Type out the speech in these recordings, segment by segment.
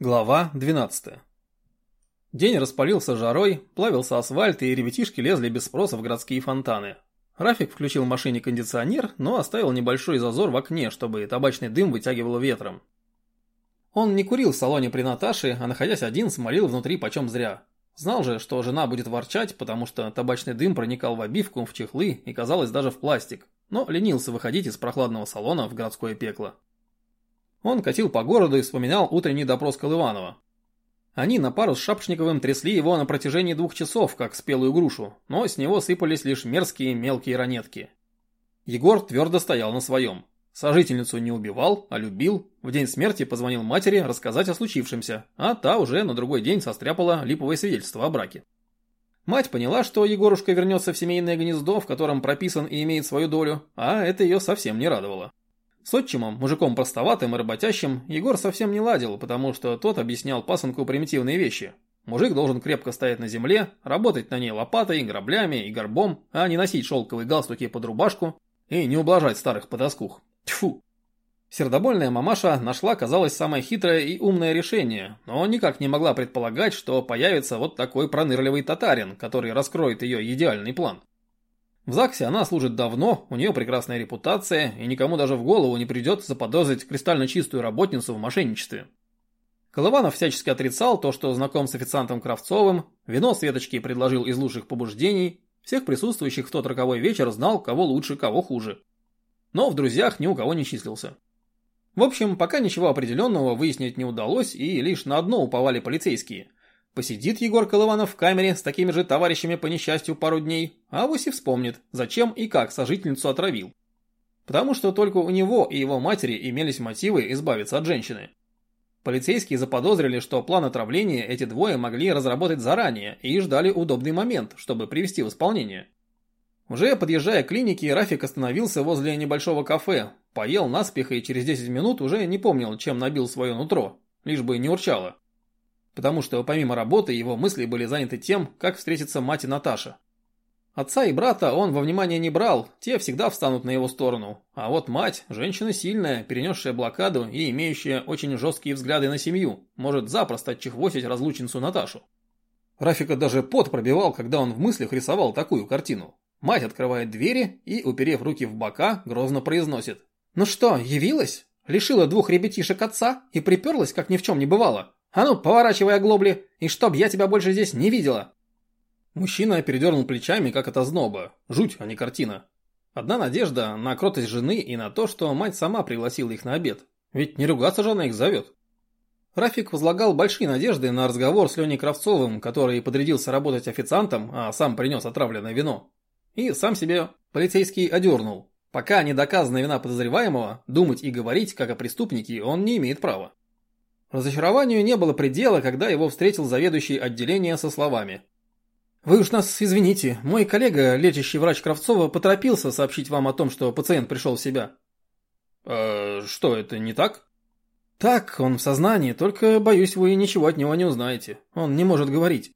Глава 12. День распалился жарой, плавился асфальт и ребятишки лезли без спроса в городские фонтаны. Рафик включил в машине кондиционер, но оставил небольшой зазор в окне, чтобы табачный дым вытягивало ветром. Он не курил в салоне при Наташе, а находясь один, смолил внутри почем зря. Знал же, что жена будет ворчать, потому что табачный дым проникал в обивку, в чехлы и, казалось, даже в пластик, но ленился выходить из прохладного салона в городское пекло. Он катил по городу и вспоминал утренний допрос Колыванова. Они на пару с Шапшниковым трясли его на протяжении двух часов, как спелую грушу, но с него сыпались лишь мерзкие мелкие ранетки. Егор твердо стоял на своем. Сожительницу не убивал, а любил. В день смерти позвонил матери рассказать о случившемся, а та уже на другой день состряпала липовое свидетельство о браке. Мать поняла, что Егорушка вернется в семейное гнездо, в котором прописан и имеет свою долю, а это ее совсем не радовало. С отчимом, мужиком простоватым и работящим, Егор совсем не ладил, потому что тот объяснял пасынку примитивные вещи. Мужик должен крепко стоять на земле, работать на ней лопатой, граблями и горбом, а не носить шелковые галстуки под рубашку и не ублажать старых потаскух. Тьфу! Сердобольная мамаша нашла, казалось, самое хитрое и умное решение, но никак не могла предполагать, что появится вот такой пронырливый татарин, который раскроет ее идеальный план. В ЗАГСе она служит давно, у нее прекрасная репутация, и никому даже в голову не придет заподозрить кристально чистую работницу в мошенничестве. Колыванов всячески отрицал то, что знаком с официантом Кравцовым, вино Светочки предложил из лучших побуждений, всех присутствующих в тот роковой вечер знал, кого лучше, кого хуже. Но в друзьях ни у кого не числился. В общем, пока ничего определенного выяснить не удалось, и лишь на одно уповали полицейские. Посидит Егор Колыванов в камере с такими же товарищами по несчастью пару дней, а авось и вспомнит, зачем и как сожительницу отравил. Потому что только у него и его матери имелись мотивы избавиться от женщины. Полицейские заподозрили, что план отравления эти двое могли разработать заранее и ждали удобный момент, чтобы привести в исполнение. Уже подъезжая к клинике, Рафик остановился возле небольшого кафе, поел наспех и через 10 минут уже не помнил, чем набил свое нутро, лишь бы не урчало потому что помимо работы его мысли были заняты тем, как встретиться мать и Наташа. Отца и брата он во внимание не брал, те всегда встанут на его сторону. А вот мать, женщина сильная, перенесшая блокаду и имеющая очень жесткие взгляды на семью, может запросто отчехвосить разлучницу Наташу. Рафика даже пот пробивал, когда он в мыслях рисовал такую картину. Мать открывает двери и, уперев руки в бока, грозно произносит. «Ну что, явилась? Лишила двух ребятишек отца и приперлась, как ни в чем не бывало. А ну, поворачивай оглобли, и чтоб я тебя больше здесь не видела. Мужчина передернул плечами, как от озноба. Жуть, а не картина. Одна надежда на кротость жены и на то, что мать сама пригласила их на обед. Ведь не ругаться же она их зовет. Рафик возлагал большие надежды на разговор с Леней Кравцовым, который подрядился работать официантом, а сам принес отравленное вино. И сам себе полицейский одернул. Пока не доказана вина подозреваемого, думать и говорить, как о преступнике, он не имеет права. Разочарованию не было предела, когда его встретил заведующий отделение со словами. «Вы уж нас извините, мой коллега, лечащий врач Кравцова, поторопился сообщить вам о том, что пациент пришел в себя». «Э, что, это не так?» «Так, он в сознании, только, боюсь, вы ничего от него не узнаете. Он не может говорить.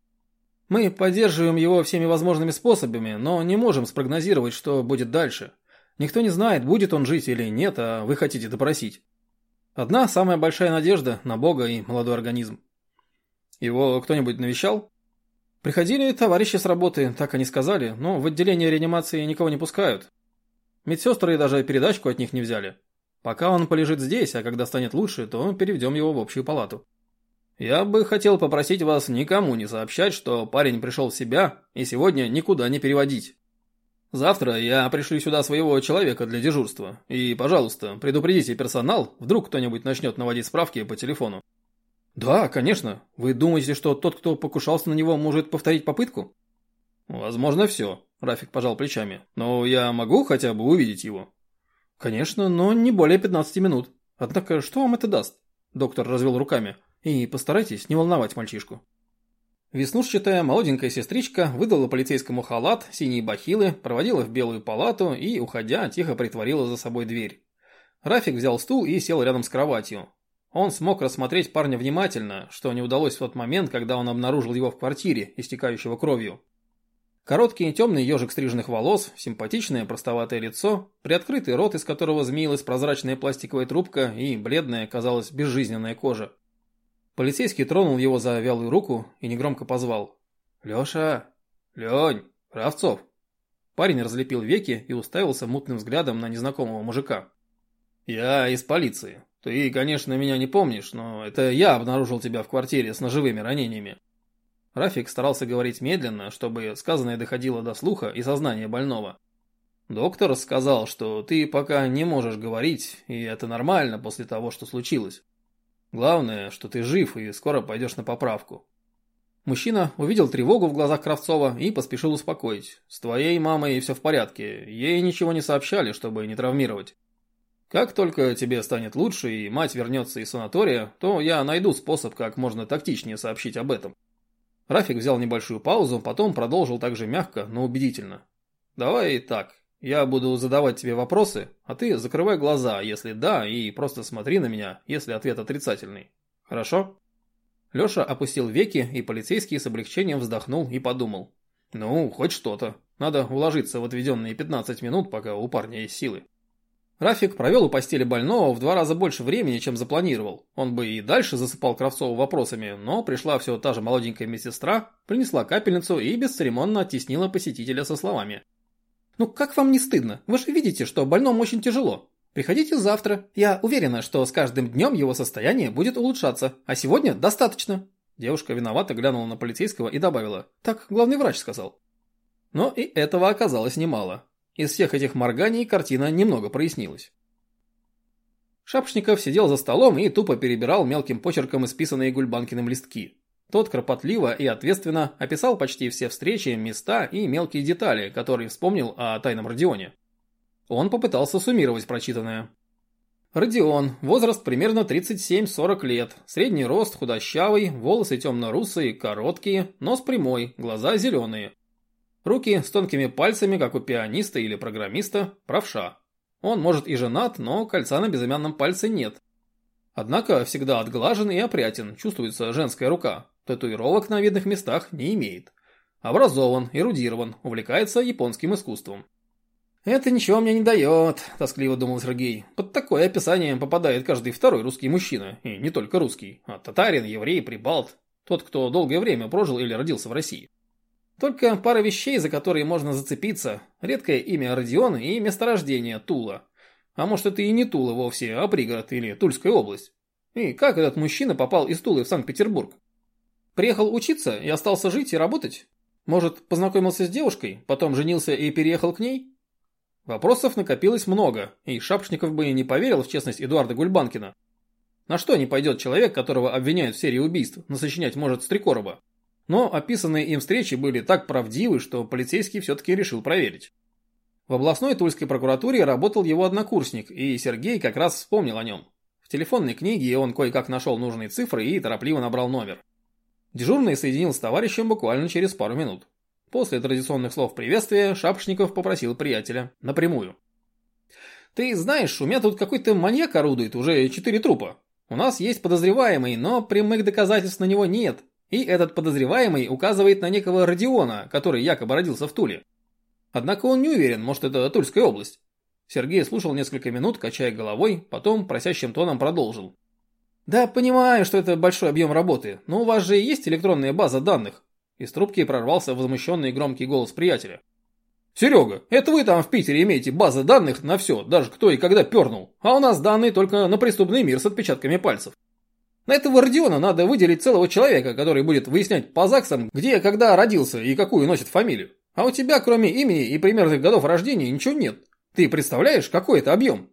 Мы поддерживаем его всеми возможными способами, но не можем спрогнозировать, что будет дальше. Никто не знает, будет он жить или нет, а вы хотите допросить. Одна самая большая надежда на Бога и молодой организм. Его кто-нибудь навещал? Приходили товарищи с работы, так они сказали, но в отделение реанимации никого не пускают. Медсестры даже передачку от них не взяли. Пока он полежит здесь, а когда станет лучше, то переведем его в общую палату. Я бы хотел попросить вас никому не сообщать, что парень пришел в себя и сегодня никуда не переводить. Завтра я пришлю сюда своего человека для дежурства. И, пожалуйста, предупредите персонал, вдруг кто-нибудь начнет наводить справки по телефону. Да, конечно. Вы думаете, что тот, кто покушался на него, может повторить попытку? Возможно, все. Рафик пожал плечами. Но я могу хотя бы увидеть его? Конечно, но не более 15 минут. Однако, что вам это даст? Доктор развел руками. И постарайтесь не волновать мальчишку. Веснушчатая молоденькая сестричка выдала полицейскому халат, синие бахилы, проводила в белую палату и, уходя, тихо притворила за собой дверь. Рафик взял стул и сел рядом с кроватью. Он смог рассмотреть парня внимательно, что не удалось в тот момент, когда он обнаружил его в квартире, истекающего кровью. Короткий темный ежик стриженных волос, симпатичное простоватое лицо, приоткрытый рот, из которого змеилась прозрачная пластиковая трубка и бледная, казалось, безжизненная кожа. Полицейский тронул его за вялую руку и негромко позвал. «Леша! Лень! Кравцов!» Парень разлепил веки и уставился мутным взглядом на незнакомого мужика. «Я из полиции. Ты, конечно, меня не помнишь, но это я обнаружил тебя в квартире с ножевыми ранениями». Рафик старался говорить медленно, чтобы сказанное доходило до слуха и сознания больного. «Доктор сказал, что ты пока не можешь говорить, и это нормально после того, что случилось. Главное, что ты жив и скоро пойдешь на поправку. Мужчина увидел тревогу в глазах Кравцова и поспешил успокоить. «С твоей мамой все в порядке, ей ничего не сообщали, чтобы не травмировать. Как только тебе станет лучше и мать вернется из санатория, то я найду способ, как можно тактичнее сообщить об этом». Рафик взял небольшую паузу, потом продолжил также мягко, но убедительно. «Давай так, я буду задавать тебе вопросы, а ты закрывай глаза, если да, и просто смотри на меня, если ответ отрицательный. Хорошо?» Леша опустил веки, и полицейский с облегчением вздохнул и подумал. «Ну, хоть что-то. Надо уложиться в отведенные 15 минут, пока у парня есть силы». Рафик провел у постели больного в два раза больше времени, чем запланировал. Он бы и дальше засыпал Кравцову вопросами, но пришла все та же молоденькая медсестра, принесла капельницу и бесцеремонно оттеснила посетителя со словами. «Ну как вам не стыдно? Вы же видите, что больному очень тяжело. Приходите завтра. Я уверена, что с каждым днем его состояние будет улучшаться. А сегодня достаточно. Девушка виновато глянула на полицейского и добавила. Так главный врач сказал. Но и этого оказалось немало. Из всех этих морганий картина немного прояснилась. Шапшников сидел за столом и тупо перебирал мелким почерком исписанные Гульбанкиным листки. Тот кропотливо и ответственно описал почти все встречи, места и мелкие детали, которые вспомнил о тайном Родионе. Он попытался суммировать прочитанное. Родион, возраст примерно 37-40 лет, средний рост, худощавый, волосы темно-русые, короткие, нос прямой, глаза зеленые. Руки с тонкими пальцами, как у пианиста или программиста, правша. Он может и женат, но кольца на безымянном пальце нет. Однако всегда отглажен и опрятен, чувствуется женская рука. Татуировок на видных местах не имеет. Образован, эрудирован, увлекается японским искусством. «Это ничего мне не дает», – тоскливо думал Сергей. «Под такое описание попадает каждый второй русский мужчина, и не только русский, а татарин, еврей, прибалт, тот, кто долгое время прожил или родился в России. Только пара вещей, за которые можно зацепиться, редкое имя Родион и месторождение Тула. А может это и не Тула вовсе, а пригород или Тульская область. И как этот мужчина попал из Тулы в Санкт-Петербург? Приехал учиться и остался жить и работать? Может, познакомился с девушкой, потом женился и переехал к ней?» Вопросов накопилось много, и Шапшников бы и не поверил в честность Эдуарда Гульбанкина. На что не пойдет человек, которого обвиняют в серии убийств, но сочинять может Стрекороба? Но описанные им встречи были так правдивы, что полицейский все-таки решил проверить. В областной Тульской прокуратуре работал его однокурсник, и Сергей как раз вспомнил о нем. В телефонной книге он кое-как нашел нужные цифры и торопливо набрал номер. Дежурный соединил с товарищем буквально через пару минут. После традиционных слов приветствия Шапошников попросил приятеля напрямую. «Ты знаешь, у меня тут какой-то маньяк орудует, уже четыре трупа. У нас есть подозреваемый, но прямых доказательств на него нет. И этот подозреваемый указывает на некого Родиона, который якобы родился в Туле. Однако он не уверен, может это Тульская область». Сергей слушал несколько минут, качая головой, потом просящим тоном продолжил. «Да, понимаю, что это большой объем работы, но у вас же есть электронная база данных. Из трубки прорвался возмущенный громкий голос приятеля. «Серега, это вы там в Питере имеете базы данных на все, даже кто и когда пернул, а у нас данные только на преступный мир с отпечатками пальцев. На этого Родиона надо выделить целого человека, который будет выяснять по ЗАГСам, где когда родился и какую носит фамилию. А у тебя, кроме имени и примерных годов рождения, ничего нет. Ты представляешь, какой это объем?»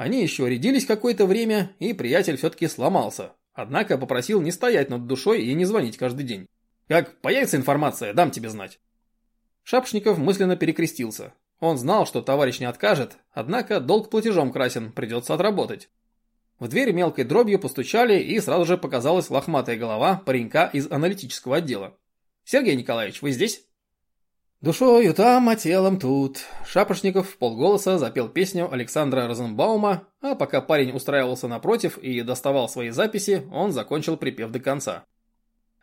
Они еще рядились какое-то время, и приятель все-таки сломался. Однако попросил не стоять над душой и не звонить каждый день. Как появится информация, дам тебе знать. Шапшников мысленно перекрестился. Он знал, что товарищ не откажет, однако долг платежом красен, придется отработать. В дверь мелкой дробью постучали, и сразу же показалась лохматая голова паренька из аналитического отдела. «Сергей Николаевич, вы здесь?» «Душою там, а телом тут». Шапошников в полголоса запел песню Александра Розенбаума, а пока парень устраивался напротив и доставал свои записи, он закончил припев до конца.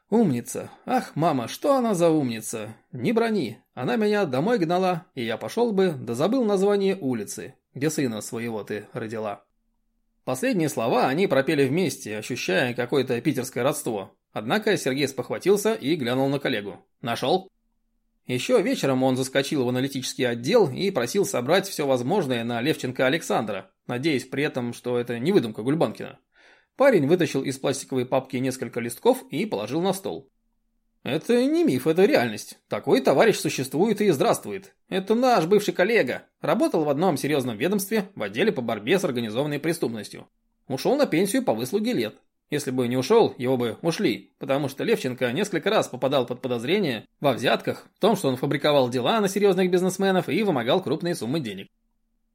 Умница. Ах, мама, что она за умница? Не брони. Она меня домой гнала, и я пошел бы, да забыл название улицы, где сына своего ты родила. Последние слова они пропели вместе, ощущая какое-то питерское родство. Однако Сергей спохватился и глянул на коллегу. «Нашел?» Еще вечером он заскочил в аналитический отдел и просил собрать все возможное на Левченко Александра, надеясь при этом, что это не выдумка Гульбанкина. Парень вытащил из пластиковой папки несколько листков и положил на стол. Это не миф, это реальность. Такой товарищ существует и здравствует. Это наш бывший коллега. Работал в одном серьезном ведомстве в отделе по борьбе с организованной преступностью. Ушел на пенсию по выслуге лет. Если бы не ушел, его бы ушли, потому что Левченко несколько раз попадал под подозрение во взятках, в том, что он фабриковал дела на серьезных бизнесменов и вымогал крупные суммы денег.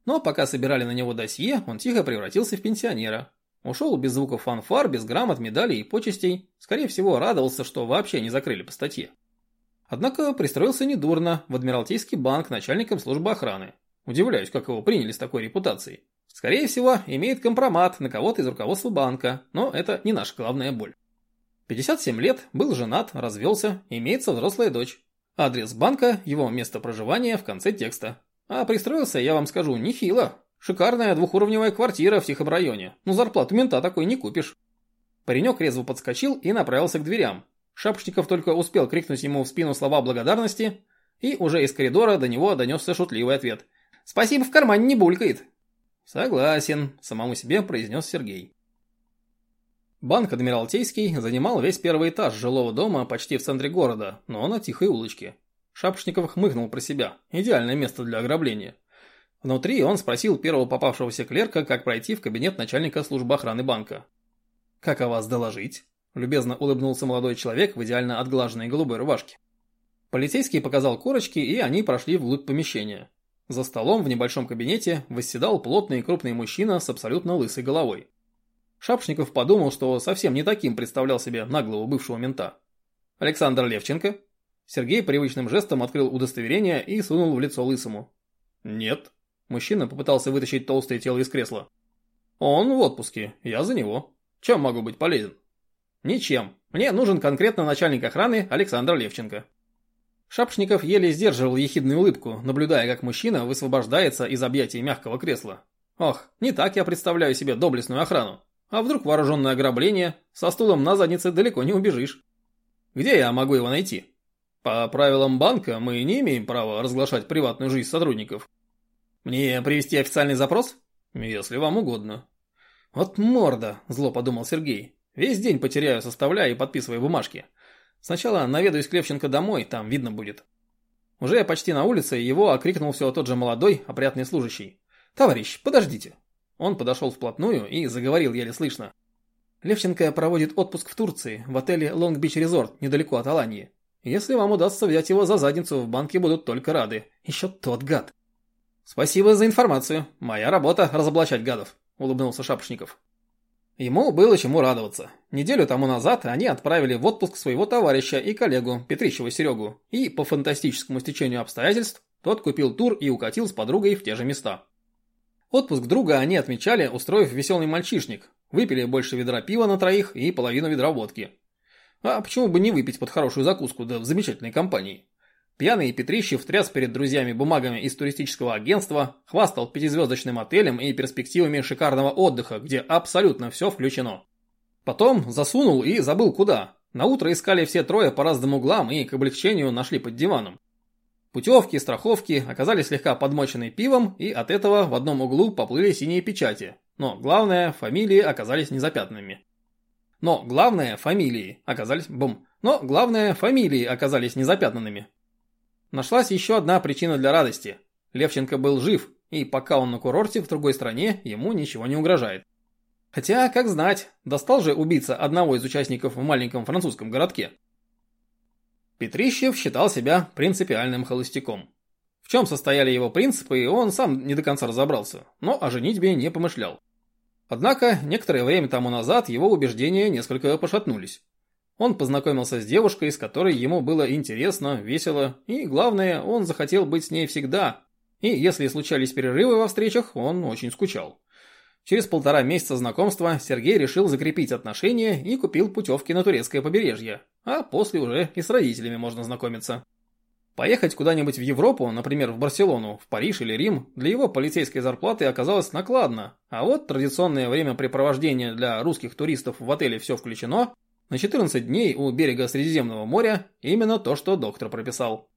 Но пока собирали на него досье, он тихо превратился в пенсионера, Ушел без звуков фанфар, без грамот, медалей и почестей. Скорее всего, радовался, что вообще не закрыли по статье. Однако пристроился недурно в Адмиралтейский банк начальником службы охраны. Удивляюсь, как его приняли с такой репутацией. Скорее всего, имеет компромат на кого-то из руководства банка, но это не наша главная боль. 57 лет, был женат, развелся, имеется взрослая дочь. Адрес банка, его место проживания в конце текста. А пристроился, я вам скажу, нехило, Шикарная двухуровневая квартира в тихом районе, но зарплату мента такой не купишь. Паренек резво подскочил и направился к дверям. Шапошников только успел крикнуть ему в спину слова благодарности, и уже из коридора до него донесся шутливый ответ. «Спасибо, в кармане не булькает». «Согласен», – самому себе произнес Сергей. Банк Адмиралтейский занимал весь первый этаж жилого дома почти в центре города, но на тихой улочке. Шапошников хмыкнул про себя. Идеальное место для ограбления. Внутри он спросил первого попавшегося клерка, как пройти в кабинет начальника службы охраны банка. «Как о вас доложить?» – любезно улыбнулся молодой человек в идеально отглаженной голубой рубашке. Полицейский показал корочки, и они прошли вглубь помещения. За столом в небольшом кабинете восседал плотный и крупный мужчина с абсолютно лысой головой. Шапшников подумал, что совсем не таким представлял себе наглого бывшего мента. «Александр Левченко?» Сергей привычным жестом открыл удостоверение и сунул в лицо лысому. «Нет», Мужчина попытался вытащить толстое тело из кресла. «Он в отпуске, я за него. Чем могу быть полезен?» «Ничем. Мне нужен конкретно начальник охраны Александр Левченко». Шапшников еле сдерживал ехидную улыбку, наблюдая, как мужчина высвобождается из объятий мягкого кресла. «Ох, не так я представляю себе доблестную охрану. А вдруг вооруженное ограбление? Со стулом на заднице далеко не убежишь. Где я могу его найти?» По правилам банка мы не имеем права разглашать приватную жизнь сотрудников. Мне привести официальный запрос? Если вам угодно. Вот морда, зло подумал Сергей. Весь день потеряю, составляя и подписывая бумажки. Сначала наведаюсь к Левченко домой, там видно будет. Уже почти на улице его окрикнул все тот же молодой, опрятный служащий. «Товарищ, подождите!» Он подошел вплотную и заговорил еле слышно. Левченко проводит отпуск в Турции, в отеле Long Beach Resort, недалеко от Алании. Если вам удастся взять его за задницу, в банке будут только рады. Еще тот гад. «Спасибо за информацию. Моя работа – разоблачать гадов», – улыбнулся Шапошников. Ему было чему радоваться. Неделю тому назад они отправили в отпуск своего товарища и коллегу Петрищева Серегу, и по фантастическому стечению обстоятельств тот купил тур и укатил с подругой в те же места. Отпуск друга они отмечали, устроив веселый мальчишник, выпили больше ведра пива на троих и половину ведра водки. А почему бы не выпить под хорошую закуску, да в замечательной компании? Пьяный Петрищев тряс перед друзьями бумагами из туристического агентства, хвастал пятизвездочным отелем и перспективами шикарного отдыха, где абсолютно все включено. Потом засунул и забыл куда. На утро искали все трое по разным углам и к облегчению нашли под диваном. Путевки, страховки оказались слегка подмочены пивом, и от этого в одном углу поплыли синие печати. Но главное, фамилии оказались незапятнанными. Но главное, фамилии оказались... Бум. Но главное, фамилии оказались незапятнанными. Нашлась еще одна причина для радости. Левченко был жив, и пока он на курорте в другой стране, ему ничего не угрожает. Хотя, как знать, достал же убийца одного из участников в маленьком французском городке. Петрищев считал себя принципиальным холостяком. В чем состояли его принципы, он сам не до конца разобрался, но о женитьбе не помышлял. Однако, некоторое время тому назад его убеждения несколько пошатнулись. Он познакомился с девушкой, с которой ему было интересно, весело, и, главное, он захотел быть с ней всегда. И если случались перерывы во встречах, он очень скучал. Через полтора месяца знакомства Сергей решил закрепить отношения и купил путевки на турецкое побережье, а после уже и с родителями можно знакомиться. Поехать куда-нибудь в Европу, например, в Барселону, в Париж или Рим, для его полицейской зарплаты оказалось накладно, а вот традиционное времяпрепровождение для русских туристов в отеле «Все включено» на 14 дней у берега Средиземного моря именно то, что доктор прописал.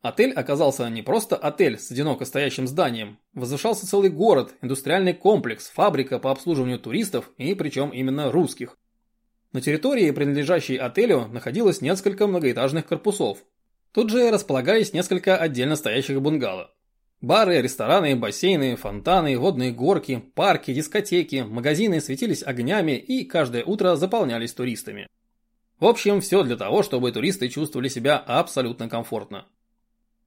Отель оказался не просто отель с одиноко стоящим зданием, возвышался целый город, индустриальный комплекс, фабрика по обслуживанию туристов и причем именно русских. На территории, принадлежащей отелю, находилось несколько многоэтажных корпусов. Тут же располагались несколько отдельно стоящих бунгало. Бары, рестораны, бассейны, фонтаны, водные горки, парки, дискотеки, магазины светились огнями и каждое утро заполнялись туристами. В общем, все для того, чтобы туристы чувствовали себя абсолютно комфортно.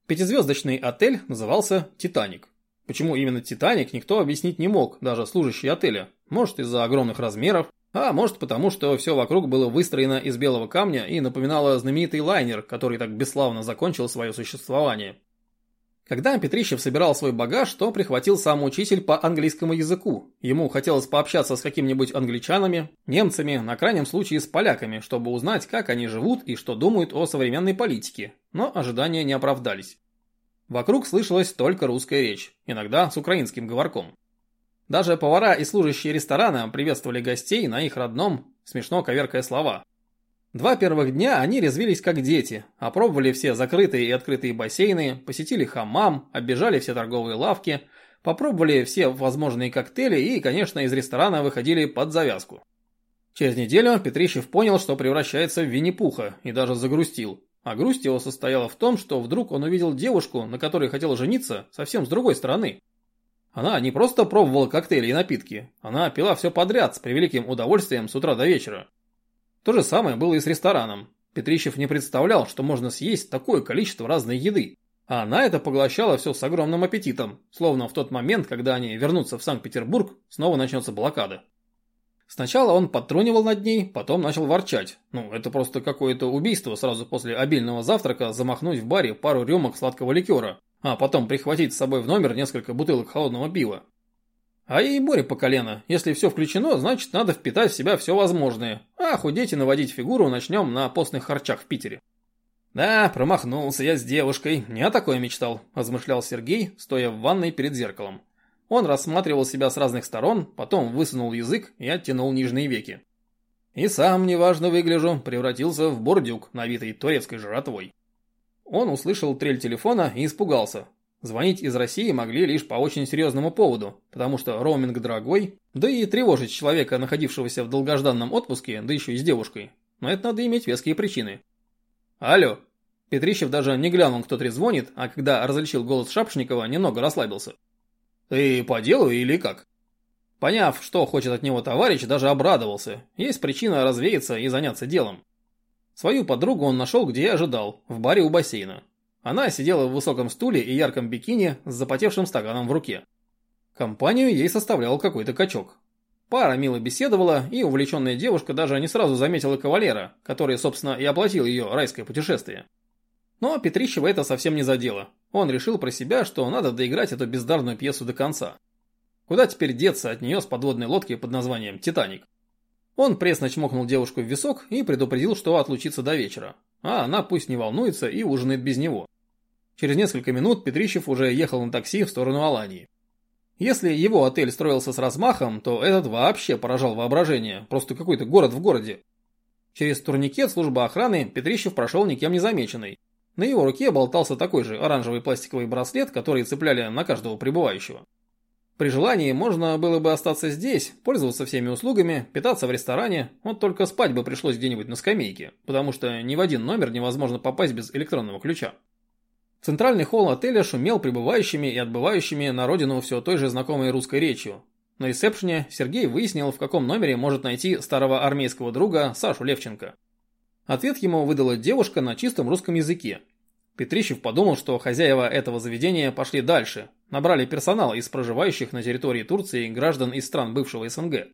Пятизвездочный отель назывался «Титаник». Почему именно «Титаник» никто объяснить не мог, даже служащий отеля. Может из-за огромных размеров, а может потому, что все вокруг было выстроено из белого камня и напоминало знаменитый лайнер, который так бесславно закончил свое существование. Когда Петрищев собирал свой багаж, то прихватил сам учитель по английскому языку. Ему хотелось пообщаться с какими-нибудь англичанами, немцами, на крайнем случае с поляками, чтобы узнать, как они живут и что думают о современной политике. Но ожидания не оправдались. Вокруг слышалась только русская речь, иногда с украинским говорком. Даже повара и служащие ресторана приветствовали гостей на их родном, смешно коверкая слова. Два первых дня они резвились как дети, опробовали все закрытые и открытые бассейны, посетили хамам, оббежали все торговые лавки, попробовали все возможные коктейли и, конечно, из ресторана выходили под завязку. Через неделю Петрищев понял, что превращается в Винни-Пуха и даже загрустил. А грусть его состояла в том, что вдруг он увидел девушку, на которой хотел жениться, совсем с другой стороны. Она не просто пробовала коктейли и напитки, она пила все подряд с превеликим удовольствием с утра до вечера. То же самое было и с рестораном. Петрищев не представлял, что можно съесть такое количество разной еды. А она это поглощала все с огромным аппетитом, словно в тот момент, когда они вернутся в Санкт-Петербург, снова начнется блокада. Сначала он подтрунивал над ней, потом начал ворчать. Ну, это просто какое-то убийство сразу после обильного завтрака замахнуть в баре пару рюмок сладкого ликера, а потом прихватить с собой в номер несколько бутылок холодного пива. А ей море по колено. Если все включено, значит надо впитать в себя все возможное. А худеть и наводить фигуру начнем на постных харчах в Питере. Да, промахнулся я с девушкой. Не о такое мечтал, размышлял Сергей, стоя в ванной перед зеркалом. Он рассматривал себя с разных сторон, потом высунул язык и оттянул нижние веки. И сам, неважно выгляжу, превратился в бордюк, навитый турецкой жратвой. Он услышал трель телефона и испугался. Звонить из России могли лишь по очень серьезному поводу, потому что роуминг дорогой, да и тревожить человека, находившегося в долгожданном отпуске, да еще и с девушкой. Но это надо иметь веские причины. Алло. Петрищев даже не глянул, кто трезвонит, а когда различил голос Шапшникова, немного расслабился. Ты по делу или как? Поняв, что хочет от него товарищ, даже обрадовался. Есть причина развеяться и заняться делом. Свою подругу он нашел, где и ожидал, в баре у бассейна. Она сидела в высоком стуле и ярком бикини с запотевшим стаканом в руке. Компанию ей составлял какой-то качок. Пара мило беседовала, и увлеченная девушка даже не сразу заметила кавалера, который, собственно, и оплатил ее райское путешествие. Но Петрищева это совсем не задело. Он решил про себя, что надо доиграть эту бездарную пьесу до конца. Куда теперь деться от нее с подводной лодки под названием «Титаник»? Он пресно чмокнул девушку в висок и предупредил, что отлучится до вечера. А она пусть не волнуется и ужинает без него. Через несколько минут Петрищев уже ехал на такси в сторону Алании. Если его отель строился с размахом, то этот вообще поражал воображение, просто какой-то город в городе. Через турникет службы охраны Петрищев прошел никем не замеченный. На его руке болтался такой же оранжевый пластиковый браслет, который цепляли на каждого прибывающего. При желании можно было бы остаться здесь, пользоваться всеми услугами, питаться в ресторане, вот только спать бы пришлось где-нибудь на скамейке, потому что ни в один номер невозможно попасть без электронного ключа. Центральный холл отеля шумел прибывающими и отбывающими на родину все той же знакомой русской речью. На ресепшене Сергей выяснил, в каком номере может найти старого армейского друга Сашу Левченко. Ответ ему выдала девушка на чистом русском языке. Петрищев подумал, что хозяева этого заведения пошли дальше, набрали персонал из проживающих на территории Турции граждан из стран бывшего СНГ.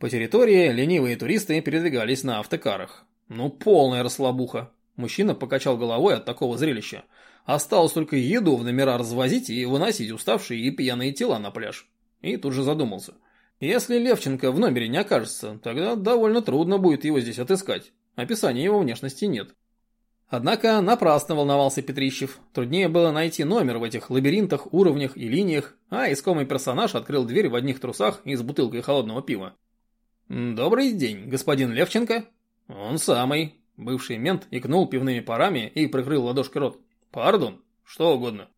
По территории ленивые туристы передвигались на автокарах. Ну, полная расслабуха. Мужчина покачал головой от такого зрелища. Осталось только еду в номера развозить и выносить уставшие и пьяные тела на пляж. И тут же задумался. Если Левченко в номере не окажется, тогда довольно трудно будет его здесь отыскать. Описания его внешности нет. Однако напрасно волновался Петрищев. Труднее было найти номер в этих лабиринтах, уровнях и линиях, а искомый персонаж открыл дверь в одних трусах и с бутылкой холодного пива. «Добрый день, господин Левченко?» «Он самый». Бывший мент икнул пивными парами и прикрыл ладошкой рот. «Пардон, что угодно».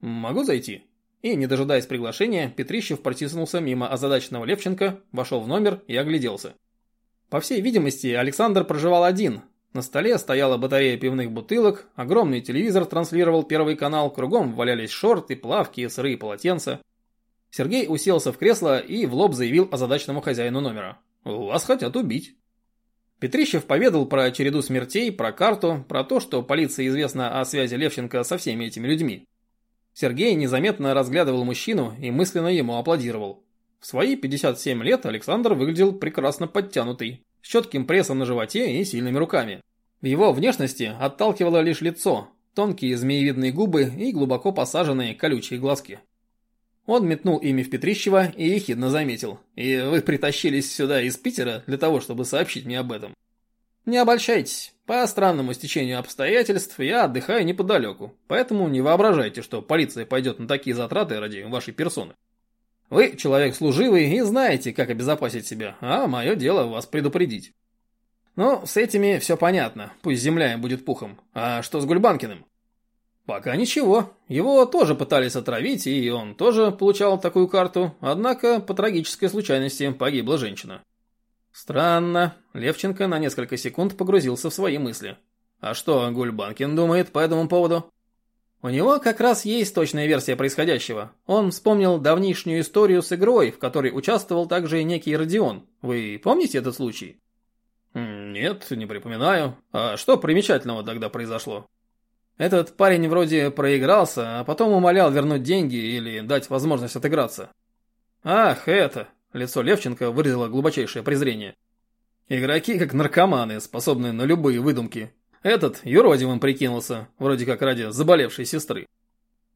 «Могу зайти?» И, не дожидаясь приглашения, Петрищев протиснулся мимо озадаченного Левченко, вошел в номер и огляделся. По всей видимости, Александр проживал один, на столе стояла батарея пивных бутылок, огромный телевизор транслировал первый канал, кругом валялись шорты, плавки, сырые полотенца. Сергей уселся в кресло и в лоб заявил озадаченному хозяину номера. «Вас хотят убить». Петрищев поведал про череду смертей, про карту, про то, что полиции известно о связи Левченко со всеми этими людьми. Сергей незаметно разглядывал мужчину и мысленно ему аплодировал. В свои 57 лет Александр выглядел прекрасно подтянутый, с четким прессом на животе и сильными руками. В его внешности отталкивало лишь лицо, тонкие змеевидные губы и глубоко посаженные колючие глазки. Он метнул ими в Петрищева и ехидно заметил. «И вы притащились сюда из Питера для того, чтобы сообщить мне об этом?» «Не обольщайтесь. По странному стечению обстоятельств я отдыхаю неподалеку, поэтому не воображайте, что полиция пойдет на такие затраты ради вашей персоны. Вы человек служивый и знаете, как обезопасить себя, а мое дело вас предупредить». Ну, с этими все понятно, пусть земля им будет пухом. А что с Гульбанкиным? Пока ничего. Его тоже пытались отравить, и он тоже получал такую карту, однако по трагической случайности погибла женщина. Странно. Левченко на несколько секунд погрузился в свои мысли. А что Гульбанкин думает по этому поводу? У него как раз есть точная версия происходящего. Он вспомнил давнишнюю историю с игрой, в которой участвовал также и некий Родион. Вы помните этот случай? «Нет, не припоминаю. А что примечательного тогда произошло?» Этот парень вроде проигрался, а потом умолял вернуть деньги или дать возможность отыграться. «Ах, это!» – лицо Левченко выразило глубочайшее презрение. «Игроки как наркоманы, способные на любые выдумки. Этот юродивым прикинулся, вроде как ради заболевшей сестры.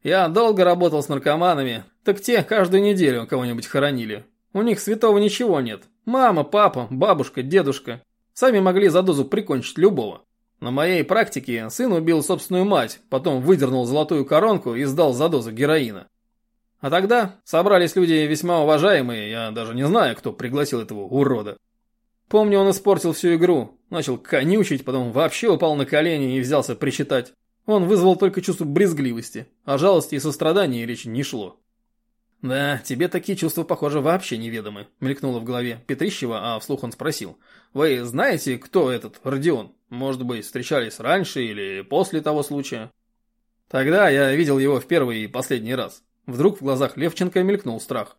Я долго работал с наркоманами, так те каждую неделю кого-нибудь хоронили. У них святого ничего нет. Мама, папа, бабушка, дедушка. Сами могли за дозу прикончить любого. На моей практике сын убил собственную мать, потом выдернул золотую коронку и сдал за дозу героина. А тогда собрались люди весьма уважаемые, я даже не знаю, кто пригласил этого урода. Помню, он испортил всю игру, начал конючить, потом вообще упал на колени и взялся причитать. Он вызвал только чувство брезгливости, о жалости и сострадании речи не шло. «Да, тебе такие чувства, похоже, вообще неведомы», — мелькнуло в голове Петрищева, а вслух он спросил. «Вы знаете, кто этот Родион? Может быть, встречались раньше или после того случая?» Тогда я видел его в первый и последний раз. Вдруг в глазах Левченко мелькнул страх.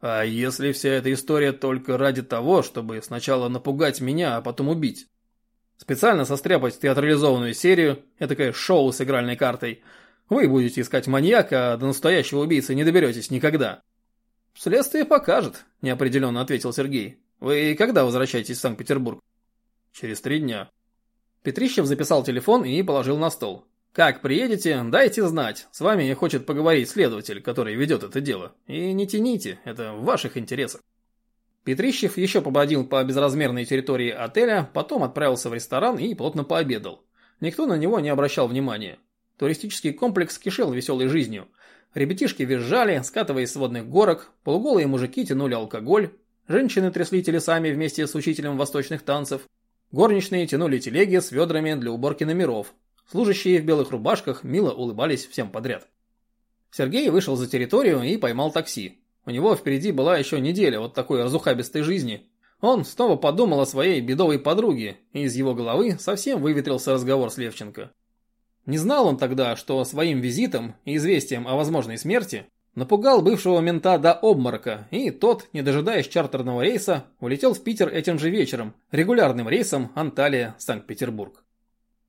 «А если вся эта история только ради того, чтобы сначала напугать меня, а потом убить?» Специально состряпать театрализованную серию, этакое шоу с игральной картой — вы будете искать маньяка, а до настоящего убийцы не доберетесь никогда. Следствие покажет, неопределенно ответил Сергей. Вы когда возвращаетесь в Санкт-Петербург? Через три дня. Петрищев записал телефон и положил на стол. Как приедете, дайте знать. С вами хочет поговорить следователь, который ведет это дело. И не тяните, это в ваших интересах. Петрищев еще побродил по безразмерной территории отеля, потом отправился в ресторан и плотно пообедал. Никто на него не обращал внимания. Туристический комплекс кишел веселой жизнью. Ребятишки визжали, скатываясь с водных горок, полуголые мужики тянули алкоголь, женщины трясли телесами вместе с учителем восточных танцев, горничные тянули телеги с ведрами для уборки номеров, служащие в белых рубашках мило улыбались всем подряд. Сергей вышел за территорию и поймал такси. У него впереди была еще неделя вот такой разухабистой жизни. Он снова подумал о своей бедовой подруге, и из его головы совсем выветрился разговор с Левченко. Не знал он тогда, что своим визитом и известием о возможной смерти напугал бывшего мента до обморока, и тот, не дожидаясь чартерного рейса, улетел в Питер этим же вечером, регулярным рейсом Анталия-Санкт-Петербург.